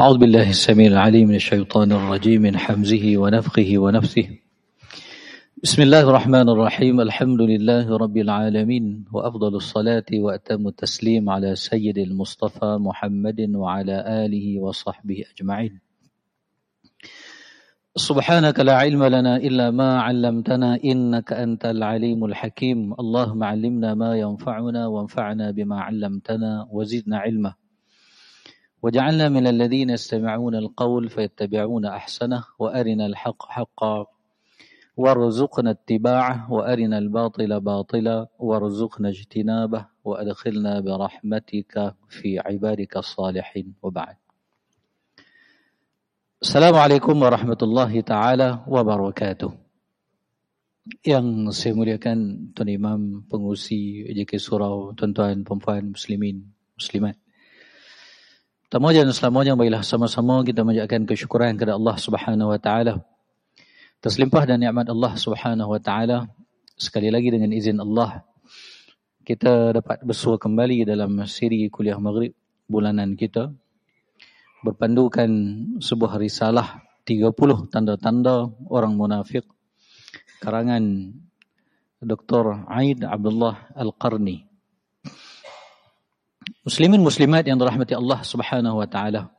أعوذ بالله السميع العليم من الشيطان الرجيم من حمزه ونفخه ونفثه بسم الله الرحمن الرحيم الحمد لله رب العالمين وأفضل الصلاة وأتم التسليم على سيد المصطفى محمد وعلى آله وصحبه أجمعين. سبحانك لا علم لنا إلا ما علمتنا إنك أنت العليم الحكيم. اللهم علمنا ما ينفعنا وانفعنا بما علمتنا وزدنا علما. وجعلنا من الذين يستمعون القول فيتبعون أحسنه وأرنا الحق حقا وارزقنا اتباعه وأرنا الباطل باطلا وارزقنا اجتنابه وأدخلنا برحمتك في عبادك الصالحين وبعد Assalamualaikum warahmatullahi taala wabarakatuh. Yang saya muliakan Tuan Imam Pengusi JK Surau, tuan-tuan, puan muslimin, muslimat. Pertama dan selamanya baiklah sama-sama kita menjaga kesyukuran kepada Allah Subhanahu wa taala. Terselimpah dan nikmat Allah Subhanahu wa taala. Sekali lagi dengan izin Allah kita dapat bersua kembali dalam siri kuliah Maghrib bulanan kita berpandukan sebuah risalah 30 tanda-tanda orang munafik karangan Dr. Aid Abdullah Al-Qarni. Muslimin muslimat yang dirahmati Allah Subhanahu wa taala.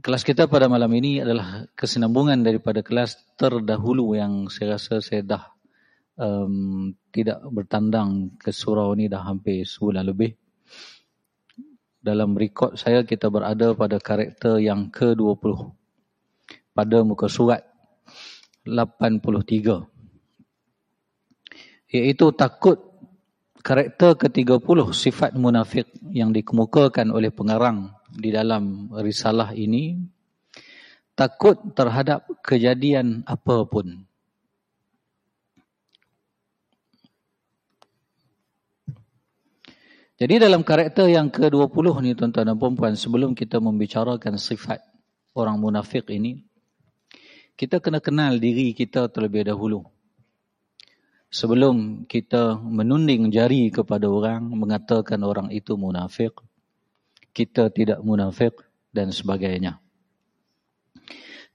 Kelas kita pada malam ini adalah kesinambungan daripada kelas terdahulu yang saya rasa saya dah um, tidak bertandang ke surau ini dah hampir sebulan lebih dalam rekod saya kita berada pada karakter yang ke-20 pada muka surat 83 iaitu takut karakter ke-30 sifat munafik yang dikemukakan oleh pengarang di dalam risalah ini takut terhadap kejadian apapun Jadi dalam karakter yang ke-20 ni tuan-tuan dan puan sebelum kita membicarakan sifat orang munafik ini, kita kena kenal diri kita terlebih dahulu. Sebelum kita menunding jari kepada orang, mengatakan orang itu munafik, kita tidak munafik dan sebagainya.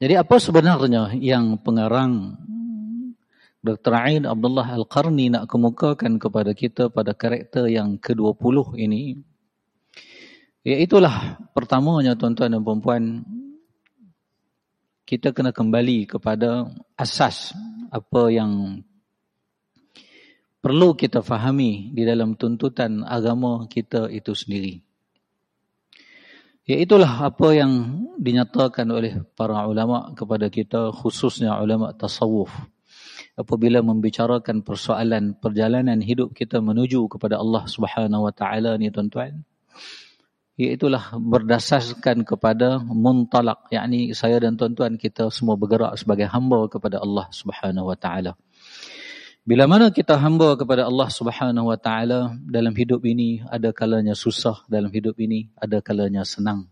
Jadi apa sebenarnya yang pengarang Dr. Ain Abdullah Al-Qarni nak kemukakan kepada kita pada karakter yang ke-20 ini iaitulah pertamanya tuan-tuan dan puan kita kena kembali kepada asas apa yang perlu kita fahami di dalam tuntutan agama kita itu sendiri. Iaitulah apa yang dinyatakan oleh para ulama kepada kita khususnya ulama tasawuf. Apabila membicarakan persoalan perjalanan hidup kita menuju kepada Allah Subhanahu wa taala ni tuan-tuan iaitulah berdasarkan kepada muntalak. Yakni saya dan tuan-tuan kita semua bergerak sebagai hamba kepada Allah Subhanahu wa taala bila mana kita hamba kepada Allah Subhanahu wa taala dalam hidup ini ada kalanya susah dalam hidup ini ada kalanya senang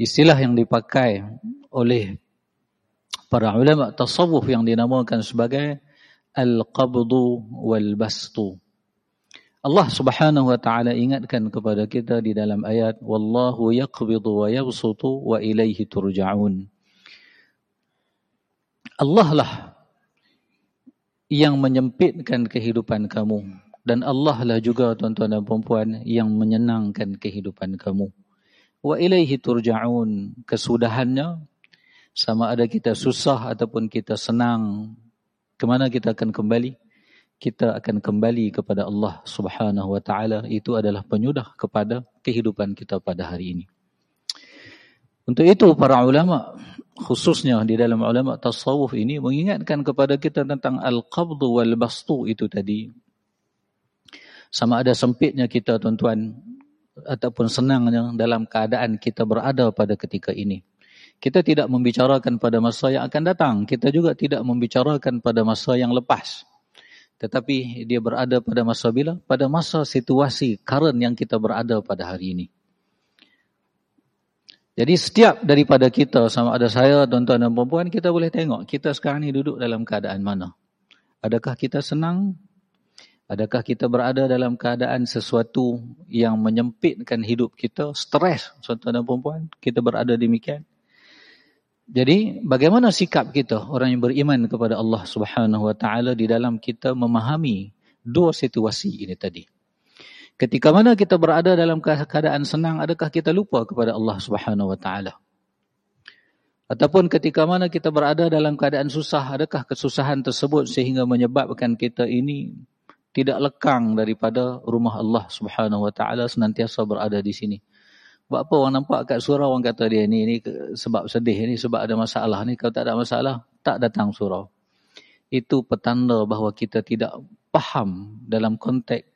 istilah yang dipakai oleh para ulama tasawuf yang dinamakan sebagai al-qabdu wal-bastu. Allah Subhanahu wa taala ingatkan kepada kita di dalam ayat wallahu yaqbidu wa yabsutu wa ilaihi turja'un. Allah lah yang menyempitkan kehidupan kamu dan Allah lah juga tuan-tuan dan puan-puan yang menyenangkan kehidupan kamu. Wa ilaihi turja'un kesudahannya sama ada kita susah ataupun kita senang, ke mana kita akan kembali? Kita akan kembali kepada Allah Subhanahu wa taala. Itu adalah penyudah kepada kehidupan kita pada hari ini. Untuk itu para ulama khususnya di dalam ulama tasawuf ini mengingatkan kepada kita tentang al-qabdu wal bastu itu tadi. Sama ada sempitnya kita tuan-tuan ataupun senangnya dalam keadaan kita berada pada ketika ini. Kita tidak membicarakan pada masa yang akan datang. Kita juga tidak membicarakan pada masa yang lepas. Tetapi dia berada pada masa bila? Pada masa situasi current yang kita berada pada hari ini. Jadi setiap daripada kita sama ada saya, tuan-tuan dan perempuan, kita boleh tengok kita sekarang ni duduk dalam keadaan mana. Adakah kita senang? Adakah kita berada dalam keadaan sesuatu yang menyempitkan hidup kita, stres, tuan dan perempuan, kita berada demikian. Jadi, bagaimana sikap kita, orang yang beriman kepada Allah Subhanahu Wa Taala di dalam kita memahami dua situasi ini tadi. Ketika mana kita berada dalam keadaan senang, adakah kita lupa kepada Allah Subhanahu Wa Taala? Ataupun ketika mana kita berada dalam keadaan susah, adakah kesusahan tersebut sehingga menyebabkan kita ini tidak lekang daripada rumah Allah Subhanahu Wa Taala senantiasa berada di sini. Sebab apa orang nampak kat surau orang kata dia ni ni sebab sedih ni sebab ada masalah ni kalau tak ada masalah tak datang surau. Itu petanda bahawa kita tidak faham dalam konteks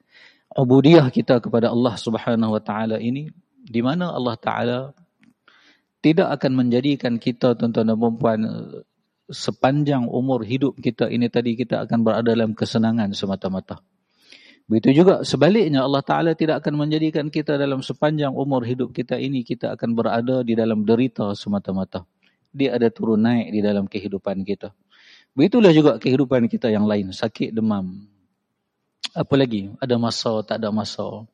ubudiyah kita kepada Allah Subhanahu Wa Taala ini di mana Allah Taala tidak akan menjadikan kita tuan-tuan dan puan sepanjang umur hidup kita ini tadi kita akan berada dalam kesenangan semata-mata. Begitu juga sebaliknya Allah Ta'ala tidak akan menjadikan kita dalam sepanjang umur hidup kita ini kita akan berada di dalam derita semata-mata. Dia ada turun naik di dalam kehidupan kita. Begitulah juga kehidupan kita yang lain. Sakit, demam. Apa lagi? Ada masa, tak ada masa.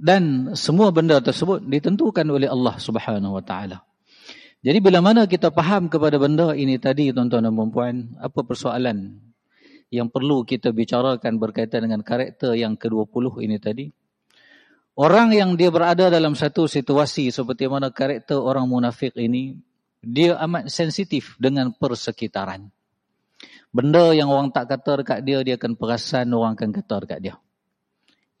Dan semua benda tersebut ditentukan oleh Allah Subhanahu Wa Ta'ala. Jadi bila mana kita faham kepada benda ini tadi tuan-tuan dan puan apa persoalan yang perlu kita bicarakan berkaitan dengan karakter yang ke-20 ini tadi? Orang yang dia berada dalam satu situasi seperti mana karakter orang munafik ini, dia amat sensitif dengan persekitaran. Benda yang orang tak kata dekat dia, dia akan perasan orang akan kata dekat dia.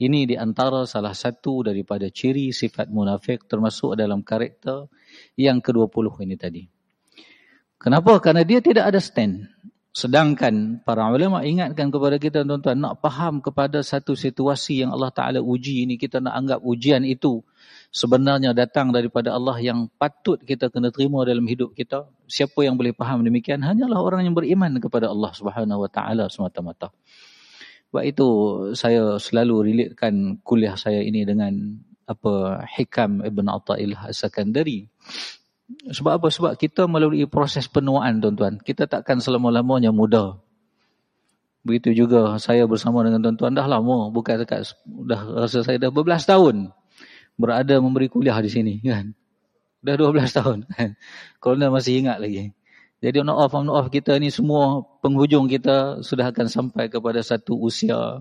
Ini di antara salah satu daripada ciri sifat munafik termasuk dalam karakter yang ke-20 ini tadi. Kenapa? Karena dia tidak ada stand. Sedangkan para ulama ingatkan kepada kita tuan-tuan nak faham kepada satu situasi yang Allah Taala uji ini kita nak anggap ujian itu sebenarnya datang daripada Allah yang patut kita kena terima dalam hidup kita. Siapa yang boleh faham demikian hanyalah orang yang beriman kepada Allah Subhanahu Wa Taala semata-mata. Sebab itu saya selalu relatekan kuliah saya ini dengan apa Hikam Ibn Atta'illah As-Sakandari. Sebab apa? Sebab kita melalui proses penuaan tuan-tuan. Kita takkan selama-lamanya muda. Begitu juga saya bersama dengan tuan-tuan dah lama. Bukan dekat, dah rasa saya dah berbelas tahun berada memberi kuliah di sini. kan? Dah 12 tahun. Corona masih ingat lagi. Jadi on off, on off kita ni semua penghujung kita sudah akan sampai kepada satu usia.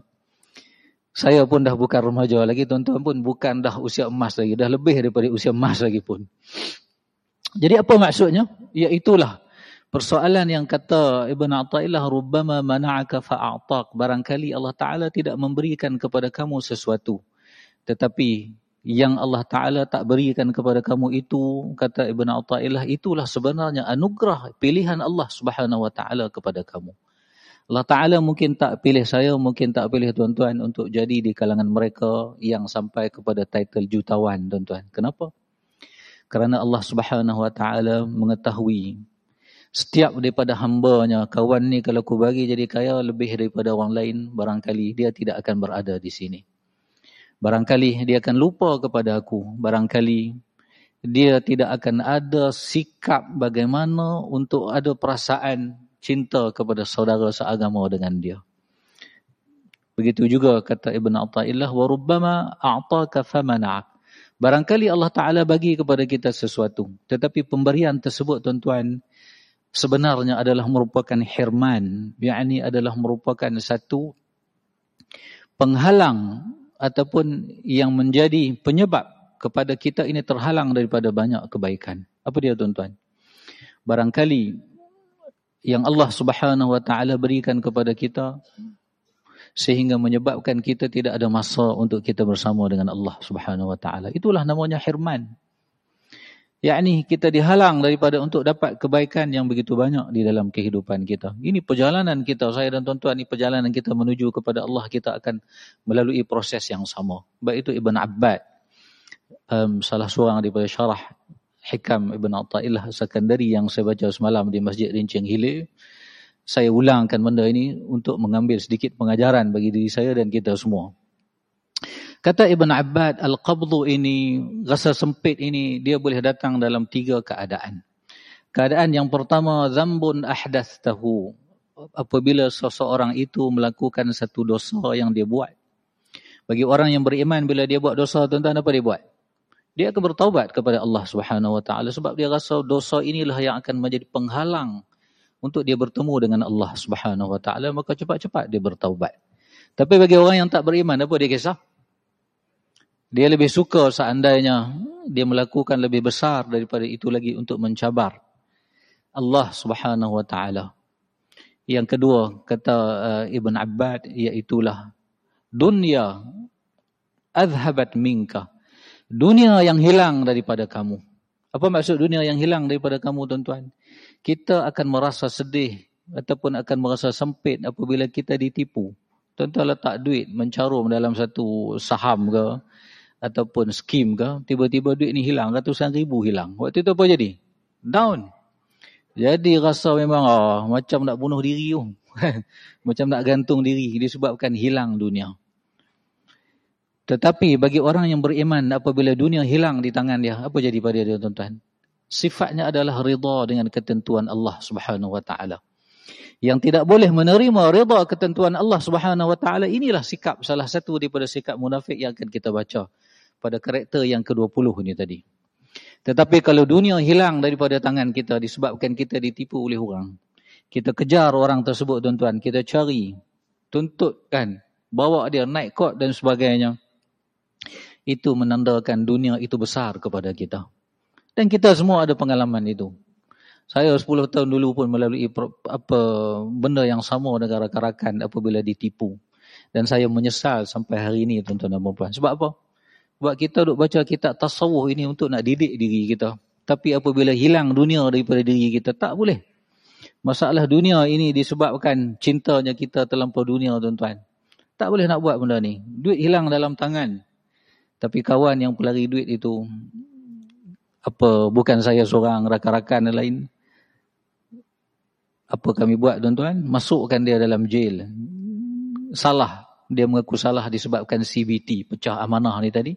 Saya pun dah bukan remaja lagi, tuan-tuan pun bukan dah usia emas lagi. Dah lebih daripada usia emas lagi pun. Jadi apa maksudnya? Iaitulah persoalan yang kata Ibn Atta'illah Rubbama mana'aka fa'a'taq. Barangkali Allah Ta'ala tidak memberikan kepada kamu sesuatu. Tetapi yang Allah Ta'ala tak berikan kepada kamu itu, kata Ibn Atta'illah, itulah sebenarnya anugerah pilihan Allah Subhanahu Wa Ta'ala kepada kamu. Allah Ta'ala mungkin tak pilih saya, mungkin tak pilih tuan-tuan untuk jadi di kalangan mereka yang sampai kepada title jutawan tuan-tuan. Kenapa? Kerana Allah Subhanahu Wa Ta'ala mengetahui setiap daripada hambanya, kawan ni kalau aku bagi jadi kaya lebih daripada orang lain, barangkali dia tidak akan berada di sini. Barangkali dia akan lupa kepada aku. Barangkali dia tidak akan ada sikap bagaimana untuk ada perasaan cinta kepada saudara seagama dengan dia. Begitu juga kata Ibn Atta'illah, وَرُبَّمَا أَعْطَاكَ فَمَنَعَكَ Barangkali Allah Ta'ala bagi kepada kita sesuatu. Tetapi pemberian tersebut tuan-tuan, sebenarnya adalah merupakan hirman. Yang adalah merupakan satu penghalang ataupun yang menjadi penyebab kepada kita ini terhalang daripada banyak kebaikan. Apa dia tuan-tuan? Barangkali yang Allah Subhanahu wa taala berikan kepada kita sehingga menyebabkan kita tidak ada masa untuk kita bersama dengan Allah Subhanahu wa taala. Itulah namanya hirman yakni kita dihalang daripada untuk dapat kebaikan yang begitu banyak di dalam kehidupan kita. Ini perjalanan kita, saya dan tuan-tuan, ini perjalanan kita menuju kepada Allah, kita akan melalui proses yang sama. Baik itu Ibn Abbad, um, salah seorang daripada syarah Hikam Ibn Atta'illah Sakandari yang saya baca semalam di Masjid Rincing Hilir. Saya ulangkan benda ini untuk mengambil sedikit pengajaran bagi diri saya dan kita semua. Kata Ibn Abbad, Al-Qabdu ini, rasa sempit ini, dia boleh datang dalam tiga keadaan. Keadaan yang pertama, Zambun ahdath tahu. apabila seseorang itu melakukan satu dosa yang dia buat. Bagi orang yang beriman bila dia buat dosa tuan-tuan apa dia buat? Dia akan bertaubat kepada Allah Subhanahu Wa Taala sebab dia rasa dosa inilah yang akan menjadi penghalang untuk dia bertemu dengan Allah Subhanahu Wa Taala maka cepat-cepat dia bertaubat. Tapi bagi orang yang tak beriman apa dia kisah? Dia lebih suka seandainya dia melakukan lebih besar daripada itu lagi untuk mencabar Allah Subhanahu Wa Taala. Yang kedua kata uh, Ibn Abbad iaitulah dunia azhabat minka. Dunia yang hilang daripada kamu. Apa maksud dunia yang hilang daripada kamu tuan-tuan? Kita akan merasa sedih ataupun akan merasa sempit apabila kita ditipu. Tuan-tuan letak duit mencarum dalam satu saham ke ataupun skim ke, tiba-tiba duit ni hilang, ratusan ribu hilang. Waktu itu apa jadi? Down. Jadi rasa memang oh, macam nak bunuh diri tu. macam nak gantung diri disebabkan hilang dunia. Tetapi bagi orang yang beriman apabila dunia hilang di tangan dia, apa jadi pada dia tuan-tuan? Sifatnya adalah rida dengan ketentuan Allah Subhanahu wa taala. Yang tidak boleh menerima rida ketentuan Allah Subhanahu wa taala inilah sikap salah satu daripada sikap munafik yang akan kita baca pada karakter yang ke-20 ini tadi. Tetapi kalau dunia hilang daripada tangan kita disebabkan kita ditipu oleh orang. Kita kejar orang tersebut tuan-tuan. Kita cari. Tuntutkan. Bawa dia naik kot dan sebagainya. Itu menandakan dunia itu besar kepada kita. Dan kita semua ada pengalaman itu. Saya 10 tahun dulu pun melalui apa benda yang sama dengan rakan-rakan apabila ditipu. Dan saya menyesal sampai hari ini tuan-tuan dan puan Sebab apa? Sebab kita duk baca kitab tasawuf ini untuk nak didik diri kita. Tapi apabila hilang dunia daripada diri kita, tak boleh. Masalah dunia ini disebabkan cintanya kita terlampau dunia, tuan-tuan. Tak boleh nak buat benda ni. Duit hilang dalam tangan. Tapi kawan yang pelari duit itu, apa bukan saya seorang, rakan-rakan lain. Apa kami buat, tuan-tuan? Masukkan dia dalam jail. Salah. Dia mengaku salah disebabkan CBT, pecah amanah ni tadi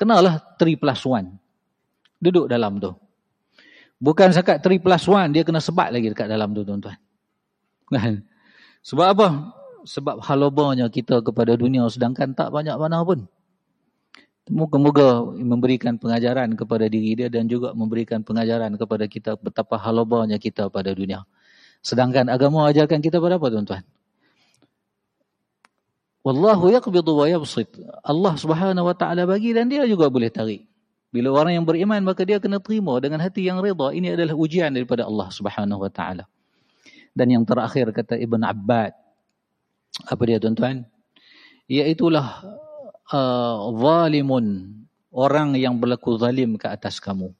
kenalah 3 plus 1. Duduk dalam tu. Bukan sekat 3 plus 1, dia kena sebat lagi dekat dalam tu tuan-tuan. Kan? Sebab apa? Sebab halobanya kita kepada dunia sedangkan tak banyak mana pun. Moga-moga memberikan pengajaran kepada diri dia dan juga memberikan pengajaran kepada kita betapa halobanya kita pada dunia. Sedangkan agama ajarkan kita pada apa tuan-tuan? Wallahu yaqbidu wa yabsit. Allah Subhanahu wa taala bagi dan dia juga boleh tarik. Bila orang yang beriman maka dia kena terima dengan hati yang redha. Ini adalah ujian daripada Allah Subhanahu wa taala. Dan yang terakhir kata Ibn Abbad apa dia tuan-tuan? Iaitulah uh, zalimun orang yang berlaku zalim ke atas kamu.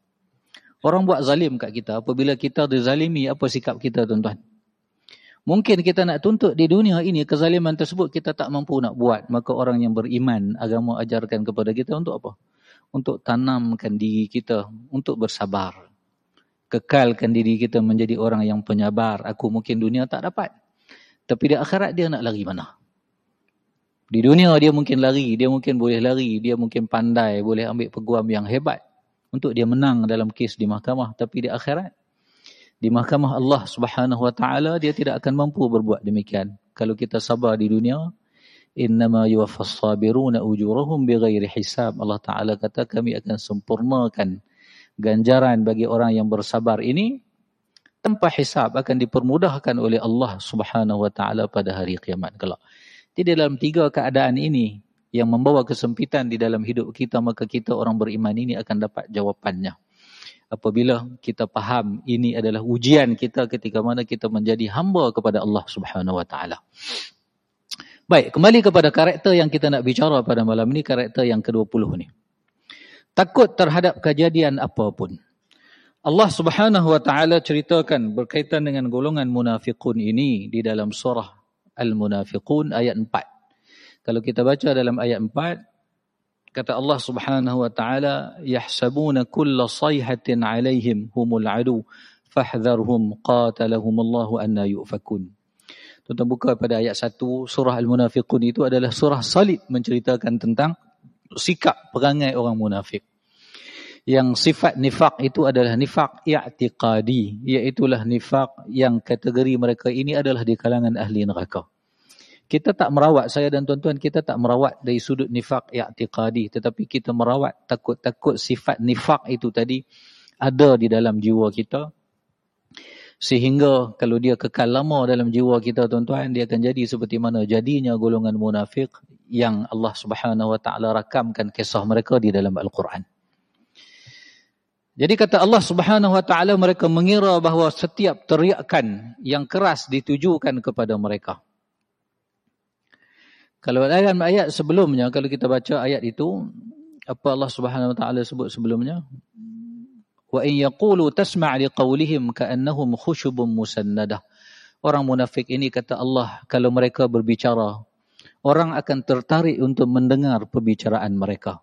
Orang buat zalim kat kita apabila kita dizalimi apa sikap kita tuan-tuan? Mungkin kita nak tuntut di dunia ini kezaliman tersebut kita tak mampu nak buat. Maka orang yang beriman agama ajarkan kepada kita untuk apa? Untuk tanamkan diri kita untuk bersabar. Kekalkan diri kita menjadi orang yang penyabar. Aku mungkin dunia tak dapat. Tapi di akhirat dia nak lari mana? Di dunia dia mungkin lari, dia mungkin boleh lari, dia mungkin pandai, boleh ambil peguam yang hebat. Untuk dia menang dalam kes di mahkamah. Tapi di akhirat di mahkamah Allah Subhanahu wa taala dia tidak akan mampu berbuat demikian. Kalau kita sabar di dunia innama yuwaffas sabiruna ujurahum bighairi hisab. Allah taala kata kami akan sempurnakan ganjaran bagi orang yang bersabar ini. Tanpa hisab akan dipermudahkan oleh Allah Subhanahu wa taala pada hari kiamat kelak. Jadi dalam tiga keadaan ini yang membawa kesempitan di dalam hidup kita maka kita orang beriman ini akan dapat jawapannya apabila kita faham ini adalah ujian kita ketika mana kita menjadi hamba kepada Allah Subhanahu wa taala. Baik, kembali kepada karakter yang kita nak bicara pada malam ini, karakter yang ke-20 ni. Takut terhadap kejadian apapun. Allah Subhanahu wa taala ceritakan berkaitan dengan golongan munafiqun ini di dalam surah Al-Munafiqun ayat 4. Kalau kita baca dalam ayat 4, kata Allah Subhanahu wa taala yahsabuna kulla sayhatin alaihim humul adu fahdharhum qatalahum Allahu anna yufakun Tuan-tuan buka pada ayat 1 surah Al-Munafiqun itu adalah surah salib menceritakan tentang sikap perangai orang munafik. yang sifat nifak itu adalah nifak i'tiqadi iaitulah nifak yang kategori mereka ini adalah di kalangan ahli neraka kita tak merawat saya dan tuan-tuan kita tak merawat dari sudut nifak i'tiqadi. Tetapi kita merawat takut-takut sifat nifak itu tadi ada di dalam jiwa kita. Sehingga kalau dia kekal lama dalam jiwa kita tuan-tuan dia akan jadi seperti mana jadinya golongan munafik yang Allah Subhanahu wa taala rakamkan kisah mereka di dalam al-Quran. Jadi kata Allah Subhanahu wa taala mereka mengira bahawa setiap teriakan yang keras ditujukan kepada mereka. Kalau dalam ayat sebelumnya kalau kita baca ayat itu apa Allah Subhanahu wa taala sebut sebelumnya? Wa in yaqulu tasma' liqaulihim ka'annahum khushubun musannadah. Orang munafik ini kata Allah kalau mereka berbicara orang akan tertarik untuk mendengar perbicaraan mereka.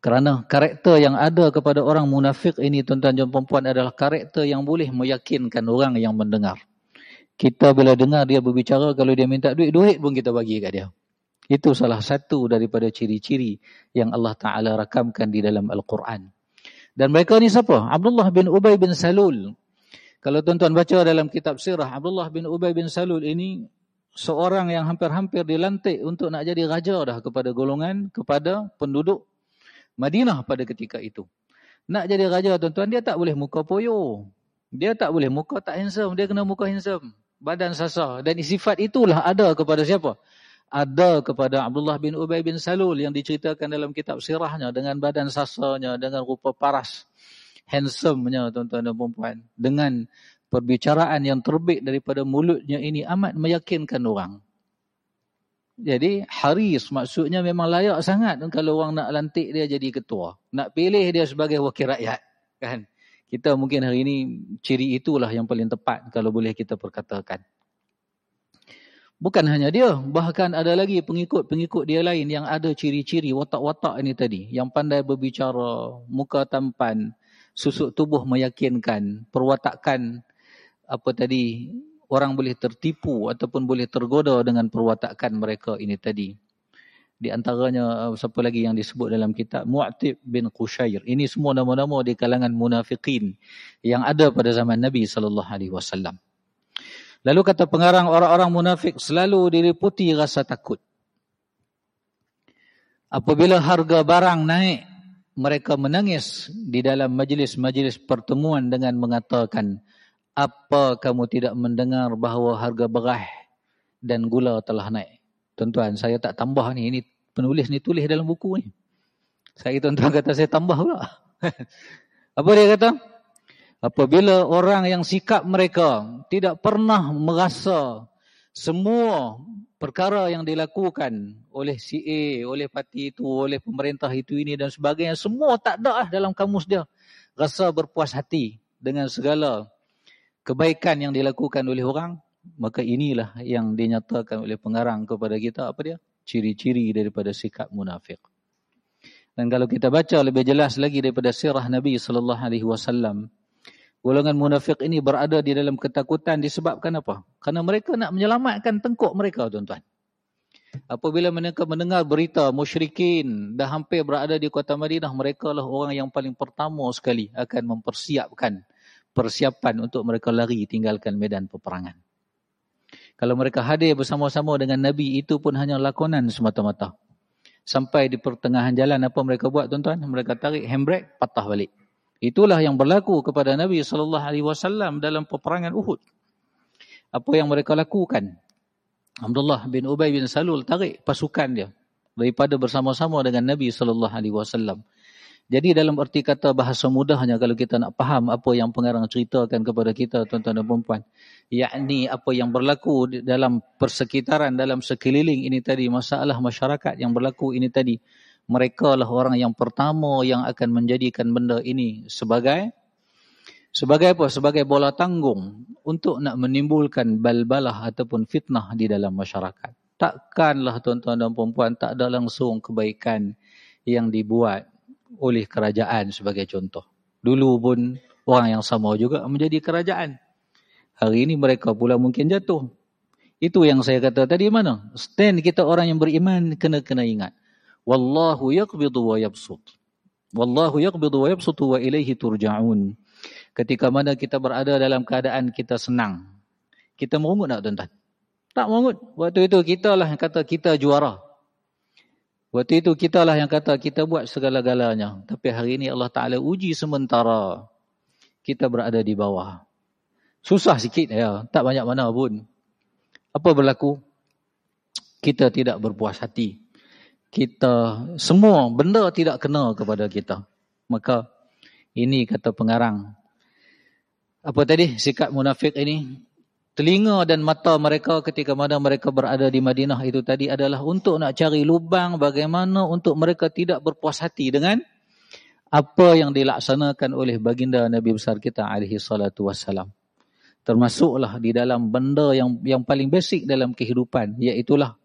Kerana karakter yang ada kepada orang munafik ini tuan-tuan dan perempuan adalah karakter yang boleh meyakinkan orang yang mendengar. Kita bila dengar dia berbicara, kalau dia minta duit, duit pun kita bagi kat dia. Itu salah satu daripada ciri-ciri yang Allah Ta'ala rakamkan di dalam Al-Quran. Dan mereka ni siapa? Abdullah bin Ubay bin Salul. Kalau tuan-tuan baca dalam kitab sirah, Abdullah bin Ubay bin Salul ini seorang yang hampir-hampir dilantik untuk nak jadi raja dah kepada golongan, kepada penduduk Madinah pada ketika itu. Nak jadi raja tuan-tuan, dia tak boleh muka poyo. Dia tak boleh muka tak handsome, dia kena muka handsome. Badan sasar. Dan sifat itulah ada kepada siapa? Ada kepada Abdullah bin Ubay bin Salul yang diceritakan dalam kitab sirahnya dengan badan sasarnya, dengan rupa paras. Handsome-nya tuan-tuan dan perempuan. Dengan perbicaraan yang terbit daripada mulutnya ini amat meyakinkan orang. Jadi haris maksudnya memang layak sangat kalau orang nak lantik dia jadi ketua. Nak pilih dia sebagai wakil rakyat. kan? Kita mungkin hari ini ciri itulah yang paling tepat kalau boleh kita perkatakan. Bukan hanya dia, bahkan ada lagi pengikut-pengikut dia lain yang ada ciri-ciri watak-watak ini tadi. Yang pandai berbicara, muka tampan, susuk tubuh meyakinkan, perwatakan apa tadi orang boleh tertipu ataupun boleh tergoda dengan perwatakan mereka ini tadi. Di antaranya uh, siapa lagi yang disebut dalam kitab Mu'tib bin Qushair. Ini semua nama-nama di kalangan munafikin yang ada pada zaman Nabi sallallahu alaihi wasallam. Lalu kata pengarang orang-orang munafik selalu diliputi rasa takut. Apabila harga barang naik, mereka menangis di dalam majlis-majlis pertemuan dengan mengatakan, apa kamu tidak mendengar bahawa harga beras dan gula telah naik? Tuan-tuan, saya tak tambah ni. Ini penulis ni tulis dalam buku ni. Saya tuan-tuan kata saya tambah pula. Apa dia kata? Apabila orang yang sikap mereka tidak pernah merasa semua perkara yang dilakukan oleh si A, oleh parti itu, oleh pemerintah itu ini dan sebagainya, semua tak ada lah dalam kamus dia. Rasa berpuas hati dengan segala kebaikan yang dilakukan oleh orang, maka inilah yang dinyatakan oleh pengarang kepada kita apa dia? Ciri-ciri daripada sikap munafik. Dan kalau kita baca lebih jelas lagi daripada sirah Nabi sallallahu alaihi wasallam, golongan munafik ini berada di dalam ketakutan disebabkan apa? Karena mereka nak menyelamatkan tengkuk mereka, tuan-tuan. Apabila mereka mendengar berita musyrikin dah hampir berada di kota Madinah, mereka lah orang yang paling pertama sekali akan mempersiapkan persiapan untuk mereka lari tinggalkan medan peperangan. Kalau mereka hadir bersama-sama dengan Nabi, itu pun hanya lakonan semata-mata. Sampai di pertengahan jalan, apa mereka buat tuan-tuan? Mereka tarik handbrake, patah balik. Itulah yang berlaku kepada Nabi SAW dalam peperangan Uhud. Apa yang mereka lakukan? Abdullah bin Ubay bin Salul tarik pasukan dia daripada bersama-sama dengan Nabi SAW. Jadi dalam erti kata bahasa mudahnya kalau kita nak faham apa yang pengarang ceritakan kepada kita tuan-tuan dan puan-puan. Yakni apa yang berlaku dalam persekitaran, dalam sekeliling ini tadi. Masalah masyarakat yang berlaku ini tadi. Mereka lah orang yang pertama yang akan menjadikan benda ini sebagai sebagai apa? Sebagai bola tanggung untuk nak menimbulkan balbalah ataupun fitnah di dalam masyarakat. Takkanlah tuan-tuan dan puan-puan tak ada langsung kebaikan yang dibuat oleh kerajaan sebagai contoh. Dulu pun orang yang sama juga menjadi kerajaan. Hari ini mereka pula mungkin jatuh. Itu yang saya kata tadi mana? Stand kita orang yang beriman kena kena ingat. Wallahu yaqbidu wa yabsut. Wallahu yaqbidu wa yabsutu wa ilaihi turja'un. Ketika mana kita berada dalam keadaan kita senang. Kita merungut tak tuan-tuan? Tak merungut. Waktu itu kita lah yang kata kita juara. Waktu itu kita lah yang kata kita buat segala-galanya. Tapi hari ini Allah Ta'ala uji sementara. Kita berada di bawah. Susah sikit ya. Tak banyak mana pun. Apa berlaku? Kita tidak berpuas hati kita semua benda tidak kena kepada kita. Maka ini kata pengarang. Apa tadi sikap munafik ini? Telinga dan mata mereka ketika mana mereka berada di Madinah itu tadi adalah untuk nak cari lubang bagaimana untuk mereka tidak berpuas hati dengan apa yang dilaksanakan oleh baginda Nabi besar kita alaihi salatu wassalam. Termasuklah di dalam benda yang yang paling basic dalam kehidupan iaitulah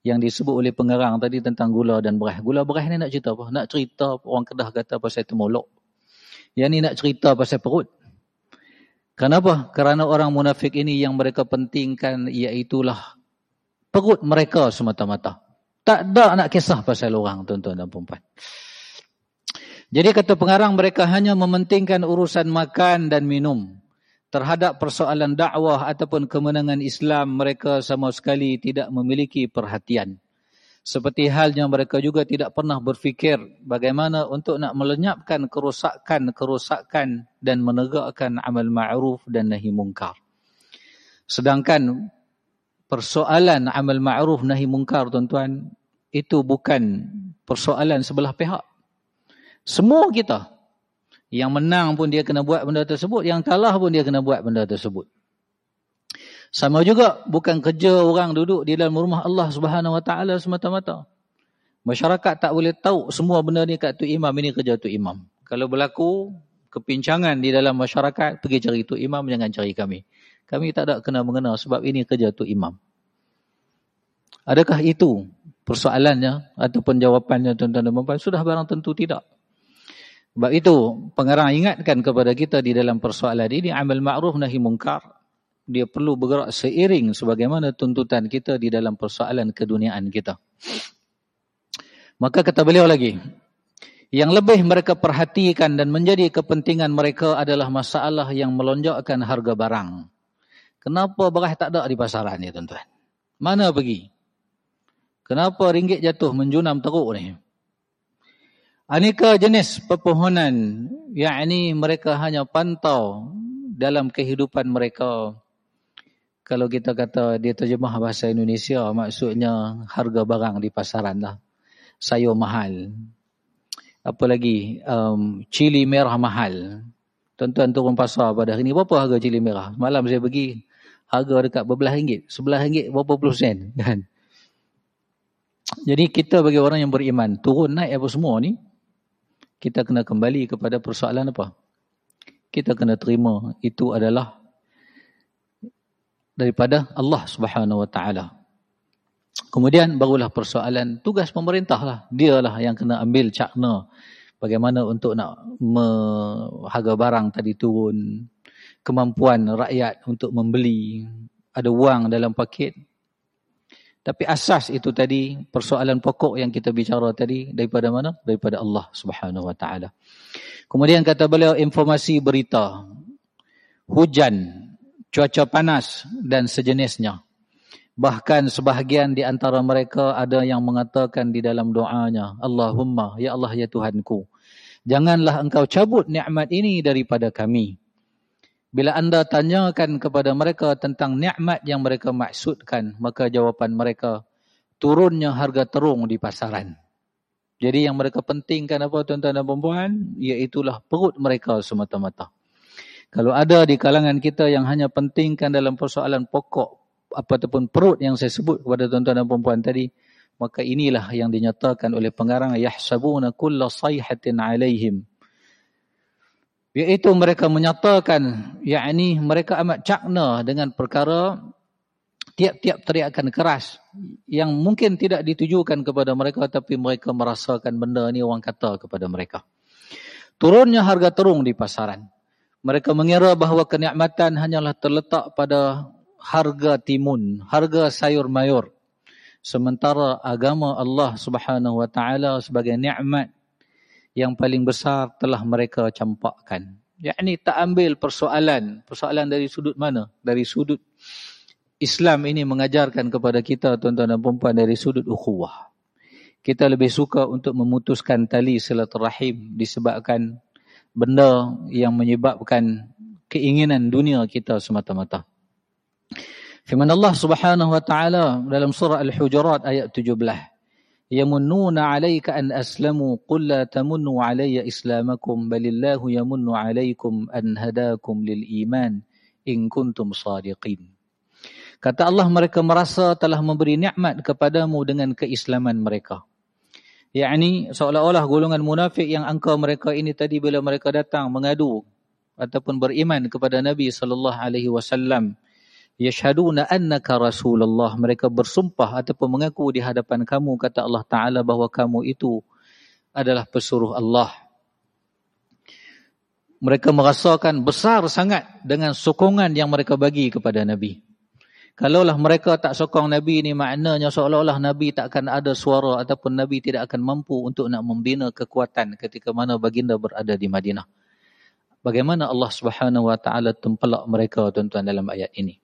yang disebut oleh pengarang tadi tentang gula dan beras. Gula beras ni nak cerita apa? Nak cerita orang Kedah kata pasal temolok. Yang ni nak cerita pasal perut. Kenapa? Kerana orang munafik ini yang mereka pentingkan iaitulah perut mereka semata-mata. Tak ada nak kisah pasal orang tuan-tuan dan perempuan. Jadi kata pengarang mereka hanya mementingkan urusan makan dan minum terhadap persoalan dakwah ataupun kemenangan Islam mereka sama sekali tidak memiliki perhatian. Seperti halnya mereka juga tidak pernah berfikir bagaimana untuk nak melenyapkan kerosakan-kerosakan dan menegakkan amal ma'ruf dan nahi mungkar. Sedangkan persoalan amal ma'ruf nahi mungkar tuan-tuan itu bukan persoalan sebelah pihak. Semua kita yang menang pun dia kena buat benda tersebut. Yang kalah pun dia kena buat benda tersebut. Sama juga bukan kerja orang duduk di dalam rumah Allah Subhanahu Wa Taala semata-mata. Masyarakat tak boleh tahu semua benda ni kat tu imam ini kerja tu imam. Kalau berlaku kepincangan di dalam masyarakat pergi cari tu imam jangan cari kami. Kami tak ada kena mengenal sebab ini kerja tu imam. Adakah itu persoalannya ataupun jawapannya tuan-tuan dan puan Sudah barang tentu tidak. Sebab itu pengarang ingatkan kepada kita di dalam persoalan ini amal ma'ruf nahi mungkar dia perlu bergerak seiring sebagaimana tuntutan kita di dalam persoalan keduniaan kita. Maka kata beliau lagi, yang lebih mereka perhatikan dan menjadi kepentingan mereka adalah masalah yang melonjakkan harga barang. Kenapa beras tak ada di pasaran ni tuan-tuan? Mana pergi? Kenapa ringgit jatuh menjunam teruk ni? Aneka jenis pepohonan yang ini mereka hanya pantau dalam kehidupan mereka. Kalau kita kata dia terjemah bahasa Indonesia, maksudnya harga barang di pasaran lah. Sayur mahal. Apa lagi? Um, cili merah mahal. Tuan-tuan turun pasar pada hari ini, berapa harga cili merah? Malam saya pergi, harga dekat berbelah ringgit. Sebelah ringgit berapa puluh sen. Kan? Jadi kita bagi orang yang beriman, turun naik apa semua ni, kita kena kembali kepada persoalan apa? Kita kena terima itu adalah daripada Allah Subhanahu Wa Taala. Kemudian barulah persoalan tugas pemerintah lah. Dia lah yang kena ambil cakna bagaimana untuk nak harga barang tadi turun. Kemampuan rakyat untuk membeli. Ada wang dalam paket. Tapi asas itu tadi, persoalan pokok yang kita bicara tadi, daripada mana? Daripada Allah subhanahu wa ta'ala. Kemudian kata beliau, informasi berita, hujan, cuaca panas dan sejenisnya. Bahkan sebahagian di antara mereka ada yang mengatakan di dalam doanya, Allahumma, ya Allah, ya Tuhanku, janganlah engkau cabut nikmat ini daripada kami. Bila anda tanyakan kepada mereka tentang nikmat yang mereka maksudkan, maka jawapan mereka turunnya harga terung di pasaran. Jadi yang mereka pentingkan apa tuan-tuan dan puan iaitulah perut mereka semata-mata. Kalau ada di kalangan kita yang hanya pentingkan dalam persoalan pokok ataupun perut yang saya sebut kepada tuan-tuan dan puan tadi, maka inilah yang dinyatakan oleh pengarang yahsabuna kulla sayhatin alaihim Iaitu mereka menyatakan, yakni mereka amat cakna dengan perkara tiap-tiap teriakan keras yang mungkin tidak ditujukan kepada mereka tapi mereka merasakan benda ini orang kata kepada mereka. Turunnya harga terung di pasaran. Mereka mengira bahawa kenikmatan hanyalah terletak pada harga timun, harga sayur mayur. Sementara agama Allah Subhanahu wa taala sebagai nikmat yang paling besar telah mereka campakkan. Yakni tak ambil persoalan. Persoalan dari sudut mana? Dari sudut Islam ini mengajarkan kepada kita tuan-tuan dan puan dari sudut ukhuwah. Kita lebih suka untuk memutuskan tali silaturahim disebabkan benda yang menyebabkan keinginan dunia kita semata-mata. Firman Allah Subhanahu wa taala dalam surah Al-Hujurat ayat 17. Yamunnuna 'alaika an aslamu qul la tamunnu 'alayya islamakum balillahu yamunnu 'alaykum an hadakum lil iman in kuntum shadiqin. Kata Allah mereka merasa telah memberi nikmat kepadamu dengan keislaman mereka. Yakni seolah-olah golongan munafik yang angka mereka ini tadi bila mereka datang mengadu ataupun beriman kepada Nabi sallallahu alaihi wasallam yashhaduna annaka rasulullah. Mereka bersumpah ataupun mengaku di hadapan kamu kata Allah taala bahawa kamu itu adalah pesuruh Allah. Mereka merasakan besar sangat dengan sokongan yang mereka bagi kepada nabi kalaulah mereka tak sokong nabi ini maknanya seolah-olah nabi tak akan ada suara ataupun nabi tidak akan mampu untuk nak membina kekuatan ketika mana baginda berada di Madinah bagaimana Allah Subhanahu wa taala tempelak mereka tuan-tuan dalam ayat ini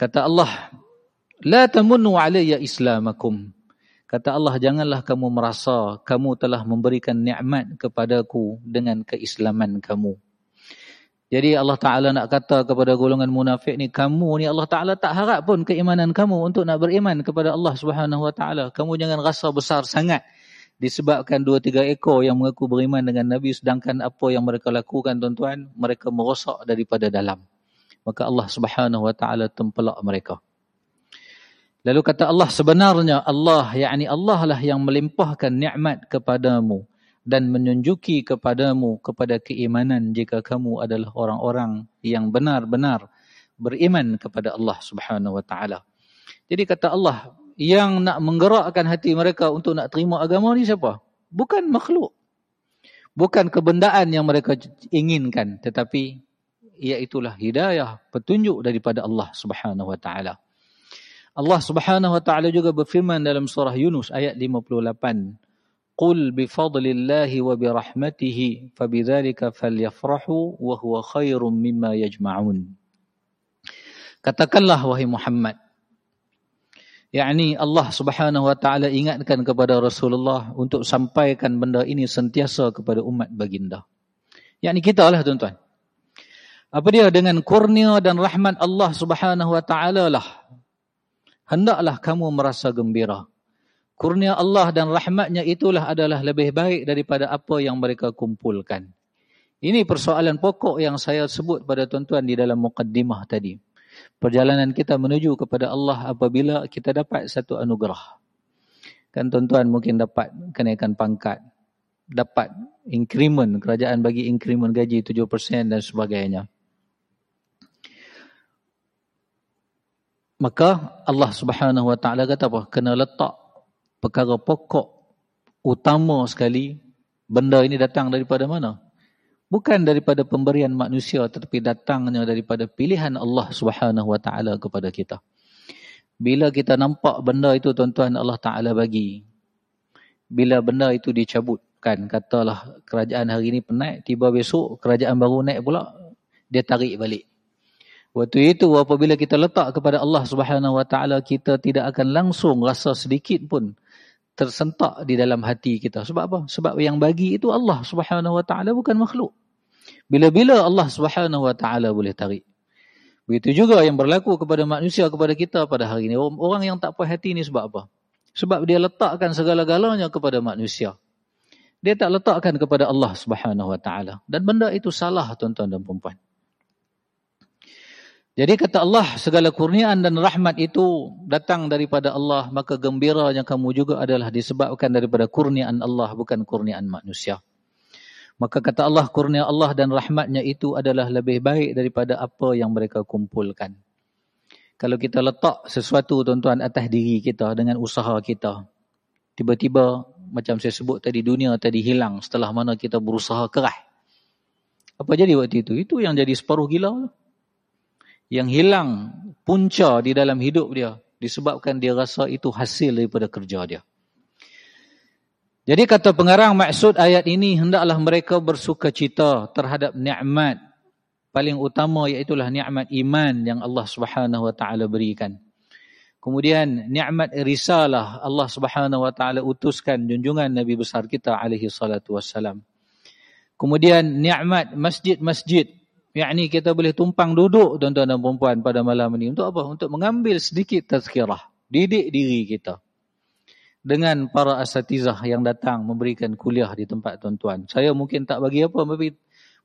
Kata Allah, La tamunnu alayya islamakum. Kata Allah, janganlah kamu merasa kamu telah memberikan nikmat kepadaku dengan keislaman kamu. Jadi Allah Ta'ala nak kata kepada golongan munafik ni, kamu ni Allah Ta'ala tak harap pun keimanan kamu untuk nak beriman kepada Allah Subhanahu Wa Ta'ala. Kamu jangan rasa besar sangat disebabkan dua tiga ekor yang mengaku beriman dengan Nabi sedangkan apa yang mereka lakukan tuan-tuan, mereka merosak daripada dalam maka Allah Subhanahu wa taala tempelak mereka. Lalu kata Allah sebenarnya Allah yakni Allah lah yang melimpahkan nikmat kepadamu dan menunjuki kepadamu kepada keimanan jika kamu adalah orang-orang yang benar-benar beriman kepada Allah Subhanahu wa taala. Jadi kata Allah yang nak menggerakkan hati mereka untuk nak terima agama ni siapa? Bukan makhluk. Bukan kebendaan yang mereka inginkan tetapi iaitulah hidayah petunjuk daripada Allah Subhanahu wa taala. Allah Subhanahu wa taala juga berfirman dalam surah Yunus ayat 58. Qul bi fadlillahi wa bi rahmatihi fabidzalika falyafrahu wa huwa khairum mimma yajma'un. Katakanlah wahai Muhammad yakni Allah Subhanahu wa taala ingatkan kepada Rasulullah untuk sampaikan benda ini sentiasa kepada umat baginda. Yakni kita lah tuan-tuan apa dia dengan kurnia dan rahmat Allah Subhanahu wa taala lah hendaklah kamu merasa gembira kurnia Allah dan rahmatnya itulah adalah lebih baik daripada apa yang mereka kumpulkan. Ini persoalan pokok yang saya sebut pada tuan-tuan di dalam mukaddimah tadi. Perjalanan kita menuju kepada Allah apabila kita dapat satu anugerah. Kan tuan-tuan mungkin dapat kenaikan pangkat dapat increment kerajaan bagi increment gaji 7% dan sebagainya. Maka Allah Subhanahu Wa Taala kata apa? Kena letak perkara pokok utama sekali benda ini datang daripada mana? Bukan daripada pemberian manusia tetapi datangnya daripada pilihan Allah Subhanahu Wa Taala kepada kita. Bila kita nampak benda itu tuan-tuan Allah Taala bagi. Bila benda itu dicabut kan katalah kerajaan hari ini penat tiba besok kerajaan baru naik pula dia tarik balik Waktu itu apabila kita letak kepada Allah Subhanahu Wa Taala kita tidak akan langsung rasa sedikit pun tersentak di dalam hati kita. Sebab apa? Sebab yang bagi itu Allah Subhanahu Wa Taala bukan makhluk. Bila-bila Allah Subhanahu Wa Taala boleh tarik. Begitu juga yang berlaku kepada manusia kepada kita pada hari ini. Orang yang tak puas hati ini sebab apa? Sebab dia letakkan segala-galanya kepada manusia. Dia tak letakkan kepada Allah Subhanahu Wa Taala. Dan benda itu salah tuan-tuan dan puan-puan. Jadi kata Allah, segala kurniaan dan rahmat itu datang daripada Allah, maka gembiranya kamu juga adalah disebabkan daripada kurniaan Allah, bukan kurniaan manusia. Maka kata Allah, kurnia Allah dan rahmatnya itu adalah lebih baik daripada apa yang mereka kumpulkan. Kalau kita letak sesuatu tuan-tuan atas diri kita dengan usaha kita, tiba-tiba macam saya sebut tadi, dunia tadi hilang setelah mana kita berusaha keras. Apa jadi waktu itu? Itu yang jadi separuh gila yang hilang punca di dalam hidup dia disebabkan dia rasa itu hasil daripada kerja dia. Jadi kata pengarang maksud ayat ini hendaklah mereka bersuka cita terhadap nikmat paling utama iaitu nikmat iman yang Allah Subhanahu wa taala berikan. Kemudian nikmat risalah Allah Subhanahu wa taala utuskan junjungan Nabi besar kita alaihi salatu wassalam. Kemudian nikmat masjid-masjid yakni kita boleh tumpang duduk tuan-tuan dan puan pada malam ini untuk apa? Untuk mengambil sedikit tazkirah, didik diri kita dengan para asatizah yang datang memberikan kuliah di tempat tuan-tuan. Saya mungkin tak bagi apa, tapi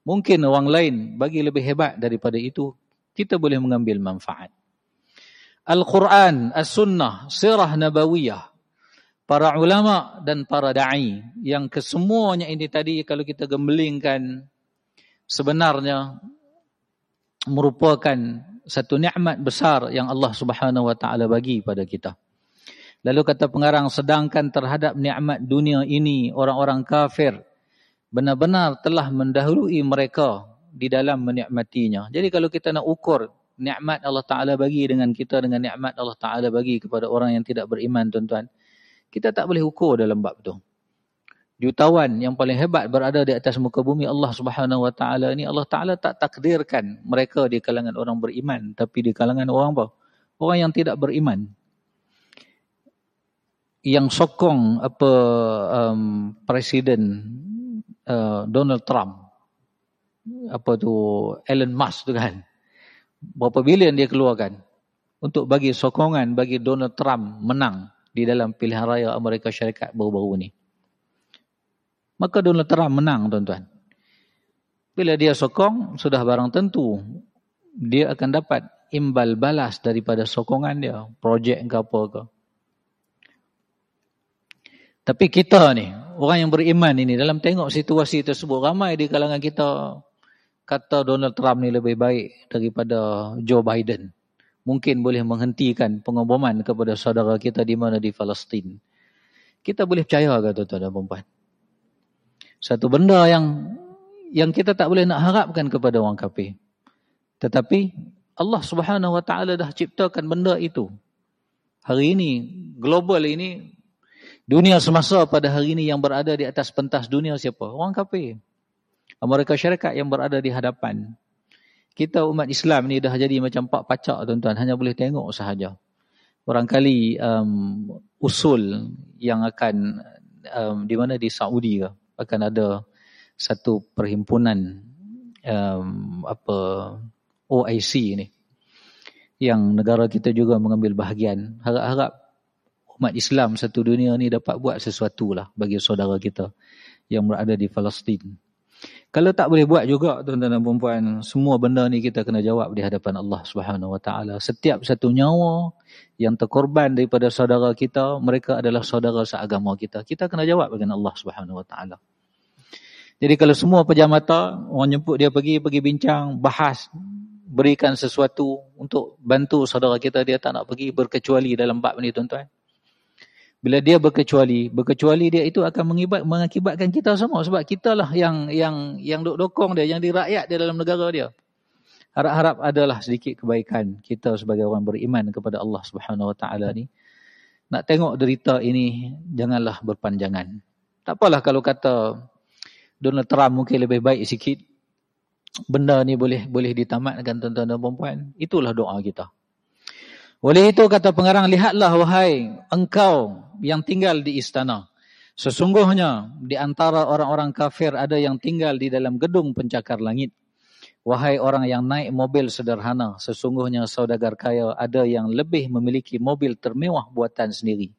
mungkin orang lain bagi lebih hebat daripada itu, kita boleh mengambil manfaat. Al-Quran, As-Sunnah, Sirah Nabawiyah, para ulama dan para da'i yang kesemuanya ini tadi kalau kita gembelingkan sebenarnya merupakan satu nikmat besar yang Allah Subhanahu wa taala bagi pada kita. Lalu kata pengarang, sedangkan terhadap nikmat dunia ini, orang-orang kafir benar-benar telah mendahului mereka di dalam menikmatinya. Jadi kalau kita nak ukur nikmat Allah Ta'ala bagi dengan kita, dengan nikmat Allah Ta'ala bagi kepada orang yang tidak beriman, tuan-tuan, kita tak boleh ukur dalam bab itu. Jutawan yang paling hebat berada di atas muka bumi Allah Subhanahu Wa Taala ini Allah Taala tak takdirkan mereka di kalangan orang beriman tapi di kalangan orang apa? Orang yang tidak beriman. Yang sokong apa um, presiden uh, Donald Trump apa tu Elon Musk tu kan. Berapa bilion dia keluarkan untuk bagi sokongan bagi Donald Trump menang di dalam pilihan raya Amerika Syarikat baru-baru ni maka Donald Trump menang tuan-tuan bila dia sokong sudah barang tentu dia akan dapat imbal balas daripada sokongan dia projek ke apa ke tapi kita ni, orang yang beriman ini, dalam tengok situasi tersebut, ramai di kalangan kita kata Donald Trump ni lebih baik daripada Joe Biden. Mungkin boleh menghentikan pengoboman kepada saudara kita di mana di Palestin. Kita boleh percaya ke tuan-tuan dan perempuan? Satu benda yang yang kita tak boleh nak harapkan kepada orang kafir. Tetapi Allah Subhanahu Wa Taala dah ciptakan benda itu. Hari ini global ini Dunia semasa pada hari ini yang berada di atas pentas dunia siapa? Orang kafir. Amerika Syarikat yang berada di hadapan. Kita umat Islam ni dah jadi macam pak pacak tuan-tuan. Hanya boleh tengok sahaja. Barangkali um, usul yang akan um, di mana di Saudi ke, akan ada satu perhimpunan um, apa OIC ni yang negara kita juga mengambil bahagian harap-harap umat Islam satu dunia ni dapat buat sesuatu lah bagi saudara kita yang berada di Palestin. Kalau tak boleh buat juga tuan-tuan dan puan semua benda ni kita kena jawab di hadapan Allah Subhanahu Wa Taala. Setiap satu nyawa yang terkorban daripada saudara kita, mereka adalah saudara seagama kita. Kita kena jawab dengan Allah Subhanahu Wa Taala. Jadi kalau semua pejamata orang jemput dia pergi pergi bincang, bahas, berikan sesuatu untuk bantu saudara kita dia tak nak pergi berkecuali dalam bab ni tuan-tuan bila dia berkecuali berkecuali dia itu akan mengibat, mengakibatkan kita semua. Sebab kita lah yang yang yang duk dokong dia yang dirakyat dia dalam negara dia. Harap-harap adalah sedikit kebaikan kita sebagai orang beriman kepada Allah Subhanahu Wa Taala ni. Nak tengok derita ini janganlah berpanjangan. Tak apalah kalau kata Donald Trump mungkin lebih baik sikit. Benda ni boleh boleh ditamatkan tuan-tuan dan puan itulah doa kita oleh itu kata pengarang, lihatlah wahai engkau yang tinggal di istana. Sesungguhnya di antara orang-orang kafir ada yang tinggal di dalam gedung pencakar langit. Wahai orang yang naik mobil sederhana, sesungguhnya saudagar kaya ada yang lebih memiliki mobil termewah buatan sendiri.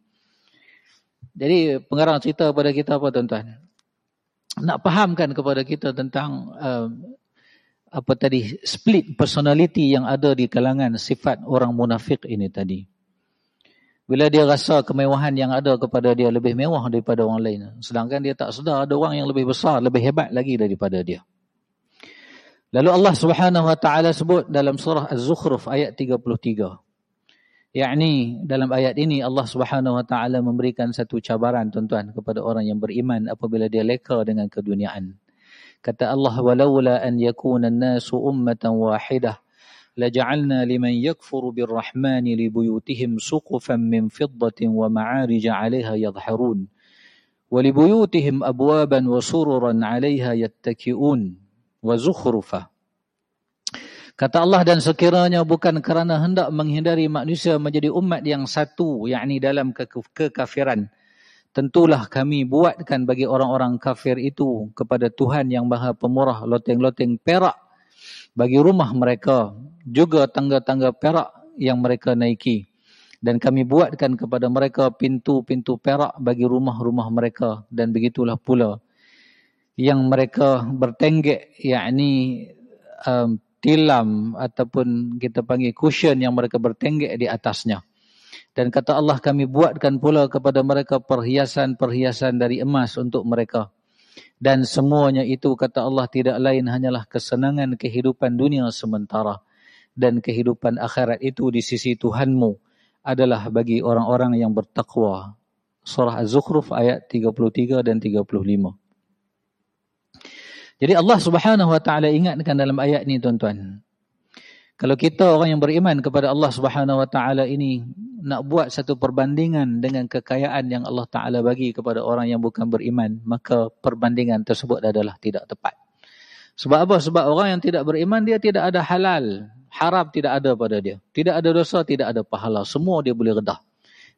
Jadi pengarang cerita kepada kita apa tuan-tuan? Nak fahamkan kepada kita tentang uh, apa tadi split personality yang ada di kalangan sifat orang munafik ini tadi. Bila dia rasa kemewahan yang ada kepada dia lebih mewah daripada orang lain. Sedangkan dia tak sedar ada orang yang lebih besar, lebih hebat lagi daripada dia. Lalu Allah subhanahu wa ta'ala sebut dalam surah Az-Zukhruf ayat 33. Yakni dalam ayat ini Allah subhanahu wa ta'ala memberikan satu cabaran tuan-tuan kepada orang yang beriman apabila dia leka dengan keduniaan. Kata Allah walaula an yakuna an-nasu ummatan wahidah laj'alna liman yakfuru birrahmani li buyutihim suqufan min fiddatin wa ma'arij 'alayha yadhharun wa li buyutihim abwaban wa sururan 'alayha yattaki'un wa zukhrufa. Kata Allah dan sekiranya bukan kerana hendak menghindari manusia menjadi umat yang satu yakni dalam kekafiran ke Tentulah kami buatkan bagi orang-orang kafir itu kepada Tuhan yang maha pemurah loteng-loteng perak bagi rumah mereka. Juga tangga-tangga perak yang mereka naiki dan kami buatkan kepada mereka pintu-pintu perak bagi rumah-rumah mereka dan begitulah pula yang mereka bertenggek yakni um, tilam ataupun kita panggil cushion yang mereka bertenggek di atasnya dan kata Allah kami buatkan pula kepada mereka perhiasan-perhiasan dari emas untuk mereka dan semuanya itu kata Allah tidak lain hanyalah kesenangan kehidupan dunia sementara dan kehidupan akhirat itu di sisi Tuhanmu adalah bagi orang-orang yang bertakwa. Surah Az-Zukhruf ayat 33 dan 35. Jadi Allah Subhanahu wa taala ingatkan dalam ayat ini tuan-tuan. Kalau kita orang yang beriman kepada Allah Subhanahu wa taala ini nak buat satu perbandingan dengan kekayaan yang Allah taala bagi kepada orang yang bukan beriman, maka perbandingan tersebut adalah tidak tepat. Sebab apa? Sebab orang yang tidak beriman dia tidak ada halal haram tidak ada pada dia. Tidak ada dosa, tidak ada pahala. Semua dia boleh redah.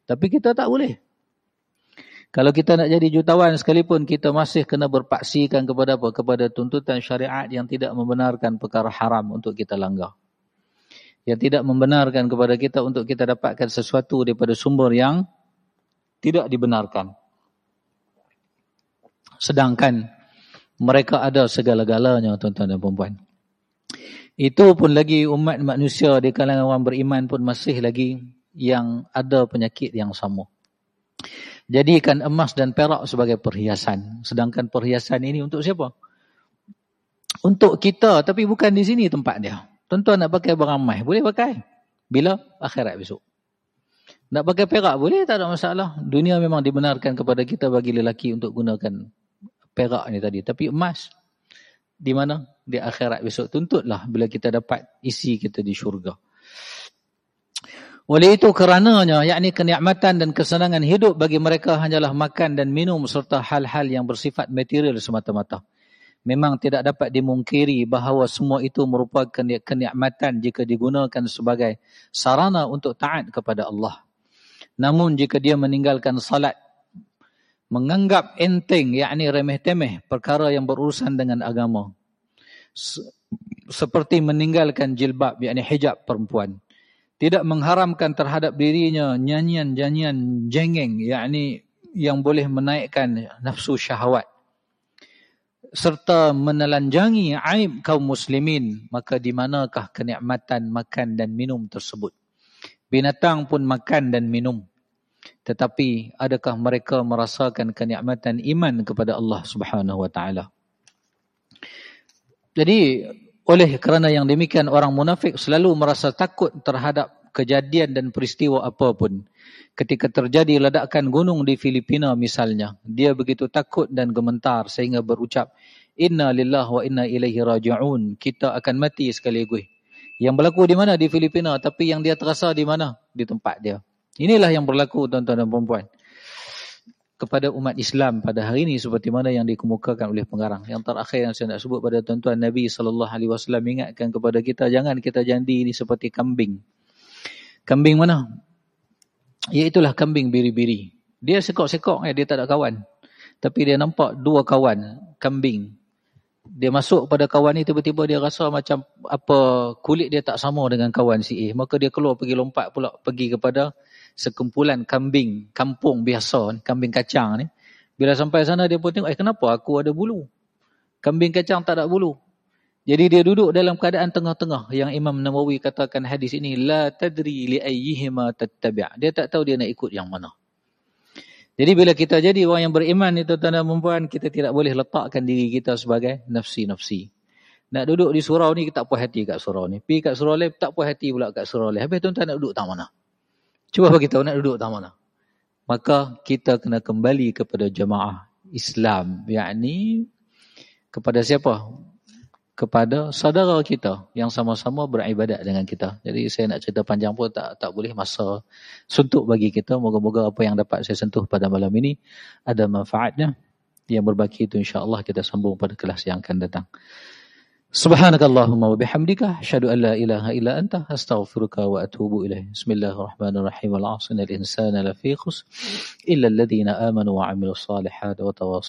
Tapi kita tak boleh. Kalau kita nak jadi jutawan sekalipun, kita masih kena berpaksikan kepada apa? Kepada tuntutan syariat yang tidak membenarkan perkara haram untuk kita langgar. Yang tidak membenarkan kepada kita untuk kita dapatkan sesuatu daripada sumber yang tidak dibenarkan. Sedangkan mereka ada segala-galanya tuan-tuan dan puan-puan. Itu pun lagi umat manusia di kalangan orang beriman pun masih lagi yang ada penyakit yang sama. Jadikan emas dan perak sebagai perhiasan. Sedangkan perhiasan ini untuk siapa? Untuk kita tapi bukan di sini tempat dia. Tentu nak pakai barang emas. Boleh pakai. Bila? Akhirat besok. Nak pakai perak boleh tak ada masalah. Dunia memang dibenarkan kepada kita bagi lelaki untuk gunakan perak ni tadi. Tapi emas di mana? Di akhirat besok. Tuntutlah bila kita dapat isi kita di syurga. Oleh itu kerananya, yakni kenikmatan dan kesenangan hidup bagi mereka hanyalah makan dan minum serta hal-hal yang bersifat material semata-mata. Memang tidak dapat dimungkiri bahawa semua itu merupakan kenikmatan jika digunakan sebagai sarana untuk taat kepada Allah. Namun jika dia meninggalkan salat menganggap enteng yakni remeh-temeh perkara yang berurusan dengan agama seperti meninggalkan jilbab yakni hijab perempuan tidak mengharamkan terhadap dirinya nyanyian-nyanyian jengeng yakni yang boleh menaikkan nafsu syahwat serta menelanjangi aib kaum muslimin maka di manakah kenikmatan makan dan minum tersebut binatang pun makan dan minum tetapi adakah mereka merasakan kenikmatan iman kepada Allah Subhanahu wa taala? Jadi oleh kerana yang demikian orang munafik selalu merasa takut terhadap kejadian dan peristiwa apapun. Ketika terjadi ledakan gunung di Filipina misalnya, dia begitu takut dan gementar sehingga berucap, Inna lillah wa inna ilaihi raji'un. Kita akan mati sekali gue. Yang berlaku di mana? Di Filipina. Tapi yang dia terasa di mana? Di tempat dia. Inilah yang berlaku tuan-tuan dan puan-puan kepada umat Islam pada hari ini seperti mana yang dikemukakan oleh pengarang. Yang terakhir yang saya nak sebut pada tuan-tuan Nabi wasallam ingatkan kepada kita jangan kita jadi ini seperti kambing. Kambing mana? Iaitulah kambing biri-biri. Dia sekok-sekok eh, dia tak ada kawan. Tapi dia nampak dua kawan kambing dia masuk pada kawan ni tiba-tiba dia rasa macam apa kulit dia tak sama dengan kawan si A. Maka dia keluar pergi lompat pula pergi kepada sekumpulan kambing kampung biasa kambing kacang ni. Bila sampai sana dia pun tengok, eh kenapa aku ada bulu? Kambing kacang tak ada bulu. Jadi dia duduk dalam keadaan tengah-tengah yang Imam Nawawi katakan hadis ini la tadri li ayyihima tattabi'. Dia tak tahu dia nak ikut yang mana. Jadi bila kita jadi orang yang beriman itu tanda perempuan, kita tidak boleh letakkan diri kita sebagai nafsi-nafsi. Nak duduk di surau ni, kita tak puas hati kat surau ni. Pergi kat surau lain, tak puas hati pula kat surau lain. Habis tuan-tuan nak duduk tak mana? Cuba bagi tahu nak duduk tak mana? Maka kita kena kembali kepada jemaah Islam. Yakni kepada siapa? Kepada saudara kita yang sama-sama beribadat dengan kita. Jadi saya nak cerita panjang pun tak tak boleh masa suntuk bagi kita. Moga-moga apa yang dapat saya sentuh pada malam ini ada manfaatnya. Yang berbaki itu insya-Allah kita sambung pada kelas yang akan datang. Subhanakallahumma wa bihamdika asyhadu an la ilaha illa anta astaghfiruka wa atubu ilaik. Bismillahirrahmanirrahim. Wal 'asri innal insana lafi khusr illa alladhina amanu wa 'amilus salihati wa